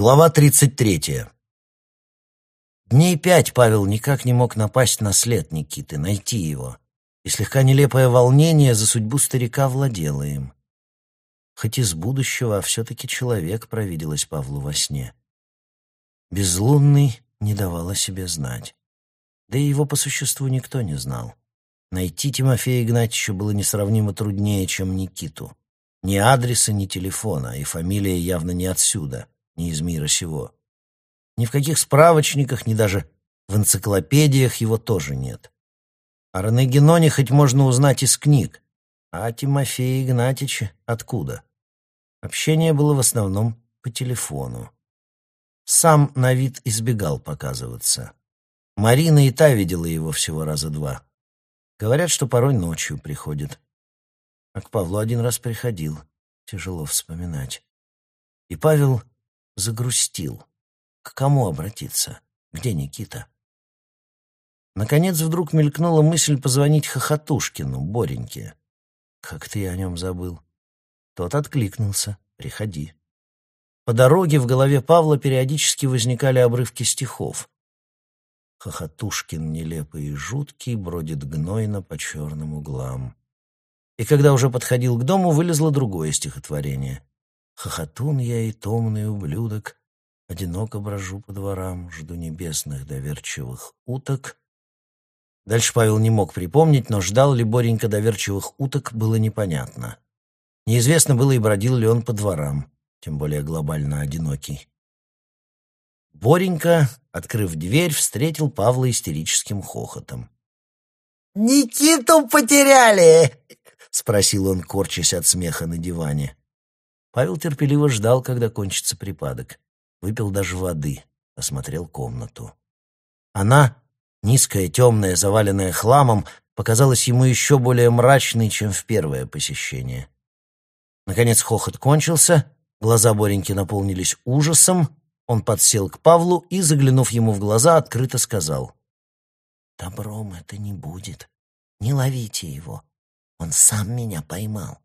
Глава тридцать третья. Дней пять Павел никак не мог напасть на след Никиты, найти его, и слегка нелепое волнение за судьбу старика владело им. Хоть из будущего, а все-таки человек провиделось Павлу во сне. Безлунный не давал о себе знать. Да и его по существу никто не знал. Найти Тимофея Игнатьевича было несравнимо труднее, чем Никиту. Ни адреса, ни телефона, и фамилия явно не отсюда, не из мира сего. Ни в каких справочниках, ни даже в энциклопедиях его тоже нет. О Ренегеноне хоть можно узнать из книг, а о Тимофее Игнатьевиче откуда? Общение было в основном по телефону. Сам на вид избегал показываться. Марина и та видела его всего раза два. Говорят, что порой ночью приходит. А к Павлу один раз приходил. Тяжело вспоминать. И Павел загрустил. К кому обратиться? Где Никита? Наконец вдруг мелькнула мысль позвонить Хохотушкину, Бореньке. Как ты о нем забыл? Тот откликнулся. Приходи. По дороге в голове Павла периодически возникали обрывки стихов. Хохотушкин нелепый и жуткий бродит гнойно по черным углам. И когда уже подходил к дому, вылезло другое стихотворение. «Хохотун я и томный ублюдок, одиноко брожу по дворам, жду небесных доверчивых уток». Дальше Павел не мог припомнить, но ждал ли Боренька доверчивых уток, было непонятно. Неизвестно было и бродил ли он по дворам, тем более глобально одинокий. Боренька, открыв дверь, встретил Павла истерическим хохотом. «Никиту потеряли!» — спросил он, корчась от смеха на диване. Павел терпеливо ждал, когда кончится припадок. Выпил даже воды, осмотрел комнату. Она, низкая, темная, заваленная хламом, показалась ему еще более мрачной, чем в первое посещение. Наконец хохот кончился, глаза Бореньки наполнились ужасом, он подсел к Павлу и, заглянув ему в глаза, открыто сказал. «Добром это не будет. Не ловите его. Он сам меня поймал».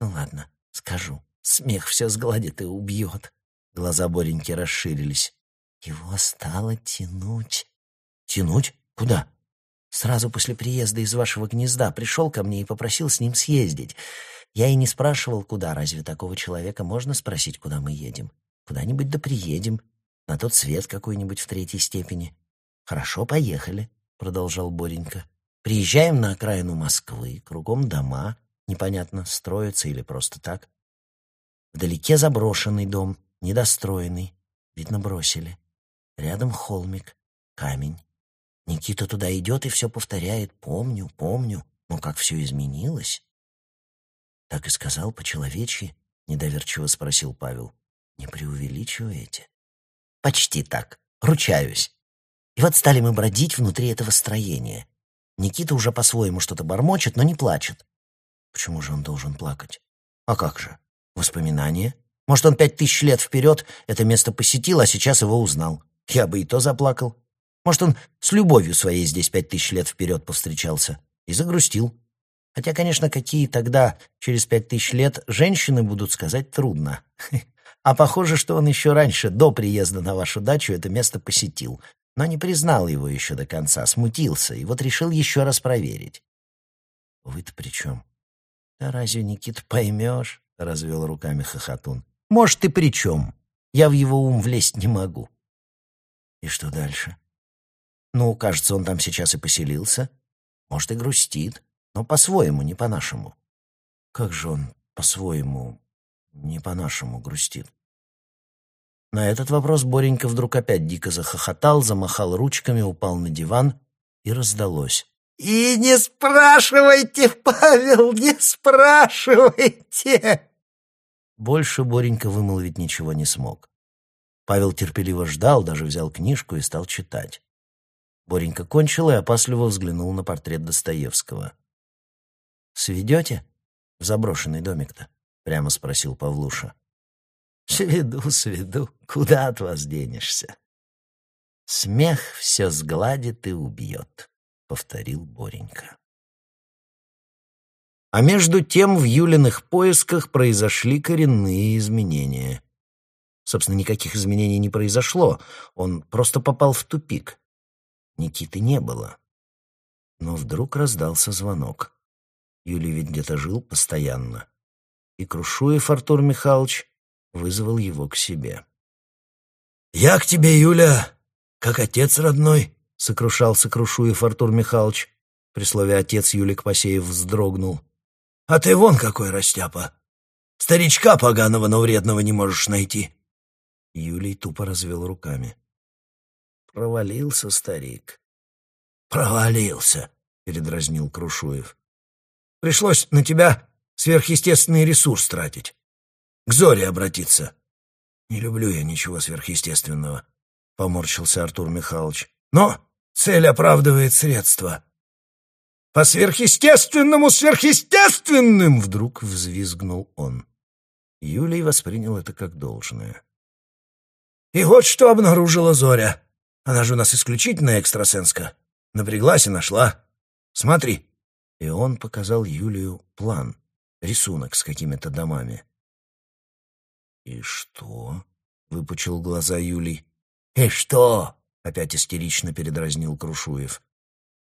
«Ну ладно, скажу. Смех все сгладит и убьет». Глаза Бореньки расширились. «Его стало тянуть». «Тянуть? Куда?» «Сразу после приезда из вашего гнезда пришел ко мне и попросил с ним съездить. Я и не спрашивал, куда. Разве такого человека можно спросить, куда мы едем? Куда-нибудь да приедем. На тот свет какой-нибудь в третьей степени. Хорошо, поехали, продолжал Боренька. Приезжаем на окраину Москвы, кругом дома, непонятно, строятся или просто так. Вдалеке заброшенный дом, недостроенный, видно, бросили. Рядом холмик, камень. Никита туда идет и все повторяет. Помню, помню, но как все изменилось. Так и сказал по-человечьи, недоверчиво спросил Павел. Не преувеличиваете? Почти так, ручаюсь. И вот стали мы бродить внутри этого строения. Никита уже по-своему что-то бормочет, но не плачет. Почему же он должен плакать? А как же? Воспоминания? Может, он пять тысяч лет вперед это место посетил, а сейчас его узнал. Я бы и то заплакал. Может, он с любовью своей здесь пять тысяч лет вперед повстречался и загрустил. Хотя, конечно, какие тогда, через пять тысяч лет, женщины будут сказать трудно. А похоже, что он еще раньше, до приезда на вашу дачу, это место посетил, но не признал его еще до конца, смутился, и вот решил еще раз проверить. «Вы-то при чем?» «Да разве, Никит, поймешь?» — развел руками хохотун. «Может, ты при чем? Я в его ум влезть не могу». «И что дальше?» «Ну, кажется, он там сейчас и поселился. Может, и грустит, но по-своему, не по-нашему». «Как же он по-своему, не по-нашему грустит. На этот вопрос Боренька вдруг опять дико захохотал, замахал ручками, упал на диван и раздалось. «И не спрашивайте, Павел, не спрашивайте!» Больше Боренька вымолвить ничего не смог. Павел терпеливо ждал, даже взял книжку и стал читать. Боренька кончил и опасливо взглянул на портрет Достоевского. «Сведете в заброшенный домик-то?» — прямо спросил Павлуша. «Сведу, сведу. Куда от вас денешься?» «Смех все сгладит и убьет», — повторил Боренька. А между тем в Юлиных поисках произошли коренные изменения. Собственно, никаких изменений не произошло. Он просто попал в тупик. Никиты не было. Но вдруг раздался звонок. Юлий ведь где-то жил постоянно. И Крушуев Артур Михайлович вызвал его к себе. «Я к тебе, Юля, как отец родной», — сокрушался Крушуев Артур Михайлович. При слове «отец» Юлик Пасеев вздрогнул. «А ты вон какой растяпа! Старичка поганого, но вредного не можешь найти!» Юлий тупо развел руками. Провалился старик. «Провалился», — передразнил Крушуев. «Пришлось на тебя сверхъестественный ресурс тратить. К Зоре обратиться». «Не люблю я ничего сверхъестественного», — поморщился Артур Михайлович. «Но цель оправдывает средства». «По сверхъестественному сверхъестественным!» — вдруг взвизгнул он. Юлий воспринял это как должное. «И вот что обнаружила Зоря. Она же у нас исключительно экстрасенска. Напряглась и нашла. Смотри». И он показал Юлию план, рисунок с какими-то домами. «И что?» — выпучил глаза Юлий. «И что?» — опять истерично передразнил Крушуев.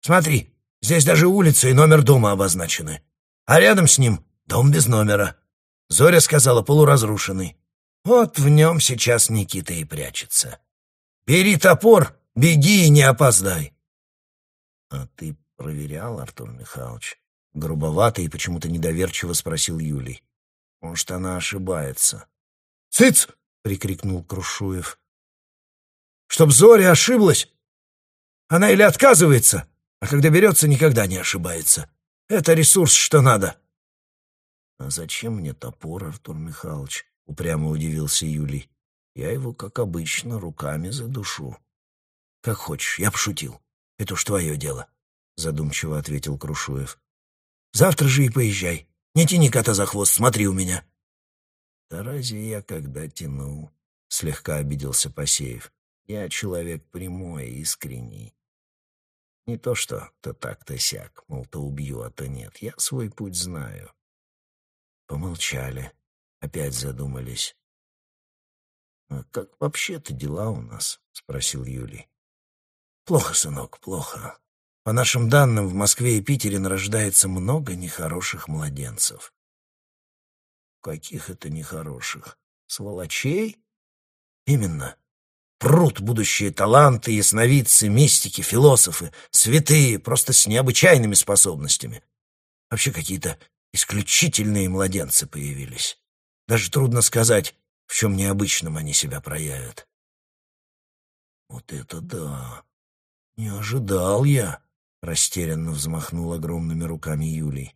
«Смотри, здесь даже улица и номер дома обозначены. А рядом с ним дом без номера. Зоря сказала, полуразрушенный. Вот в нем сейчас Никита и прячется. Бери топор, беги и не опоздай. «А ты проверял, Артур Михайлович?» Грубовато и почему-то недоверчиво спросил Юлий. «Может, она ошибается?» «Цыц!» — прикрикнул Крушуев. «Чтоб Зоря ошиблась! Она или отказывается, а когда берется, никогда не ошибается. Это ресурс, что надо». «А зачем мне топор, Артур Михайлович?» — упрямо удивился Юлий. «Я его, как обычно, руками задушу». «Как хочешь, я пошутил. Это уж твое дело», — задумчиво ответил Крушуев. «Завтра же и поезжай. Не тяни кота за хвост, смотри у меня». «Да разве я когда тянул?» — слегка обиделся Посеев. «Я человек прямой, искренний. Не то что то так, то сяк, мол, то убью, а то нет. Я свой путь знаю». Помолчали, опять задумались. «А как вообще-то дела у нас?» — спросил Юлий. Плохо, сынок, плохо. По нашим данным, в Москве и Питере нарождается много нехороших младенцев. Каких это нехороших? Сволочей? Именно. Прут будущие таланты, ясновидцы, мистики, философы, святые, просто с необычайными способностями. Вообще какие-то исключительные младенцы появились. Даже трудно сказать, в чем необычном они себя проявят. Вот это да! «Не ожидал я», — растерянно взмахнул огромными руками Юлий.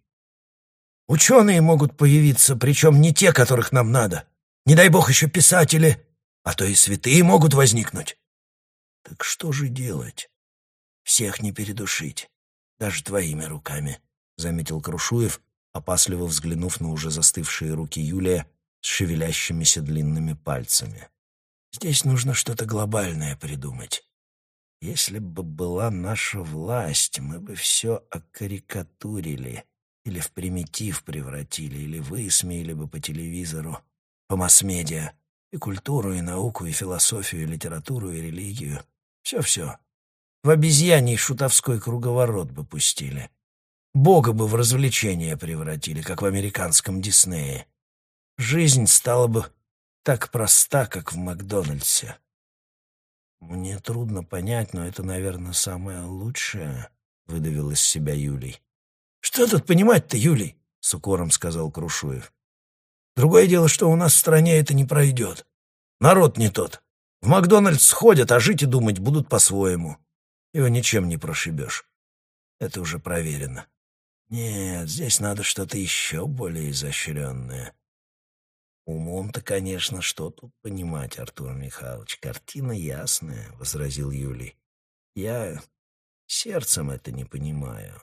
«Ученые могут появиться, причем не те, которых нам надо. Не дай бог еще писатели, а то и святые могут возникнуть». «Так что же делать?» «Всех не передушить, даже твоими руками», — заметил Крушуев, опасливо взглянув на уже застывшие руки Юлия с шевелящимися длинными пальцами. «Здесь нужно что-то глобальное придумать. Если бы была наша власть, мы бы все окарикатурили или в примитив превратили, или высмеяли бы по телевизору, по масс-медиа, и культуру, и науку, и философию, и литературу, и религию. Все-все. В обезьяний шутовской круговорот бы пустили. Бога бы в развлечение превратили, как в американском Диснее. Жизнь стала бы так проста, как в Макдональдсе. «Мне трудно понять, но это, наверное, самое лучшее», — выдавил из себя Юлий. «Что тут понимать-то, Юлий?» — с укором сказал Крушуев. «Другое дело, что у нас в стране это не пройдет. Народ не тот. В Макдональдс сходят, а жить и думать будут по-своему. Его ничем не прошибешь. Это уже проверено. Нет, здесь надо что-то еще более изощренное. «Умом-то, конечно, что тут понимать, Артур Михайлович? Картина ясная», — возразил Юлий. «Я сердцем это не понимаю.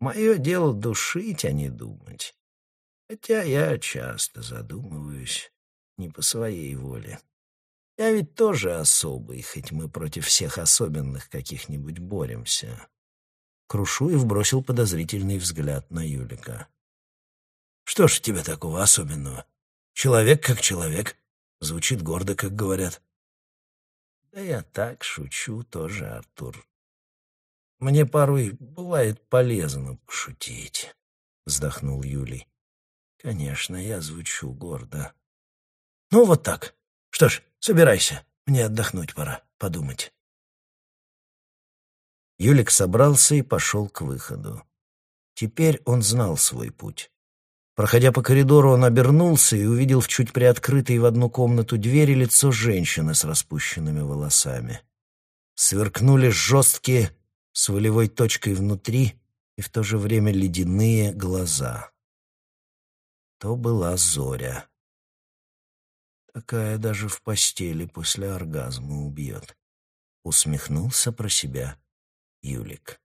Мое дело душить, а не думать. Хотя я часто задумываюсь не по своей воле. Я ведь тоже особый, хоть мы против всех особенных каких-нибудь боремся». Крушуев бросил подозрительный взгляд на Юлика. «Что ж тебя такого особенного?» Человек как человек. Звучит гордо, как говорят. Да я так шучу тоже, Артур. Мне порой бывает полезно пошутить, вздохнул Юлий. Конечно, я звучу гордо. Ну вот так. Что ж, собирайся. Мне отдохнуть пора, подумать. Юлик собрался и пошел к выходу. Теперь он знал свой путь. Проходя по коридору, он обернулся и увидел в чуть приоткрытой в одну комнату двери лицо женщины с распущенными волосами. Сверкнули жесткие, с волевой точкой внутри и в то же время ледяные глаза. То была Зоря. Такая даже в постели после оргазма убьет. Усмехнулся про себя Юлик.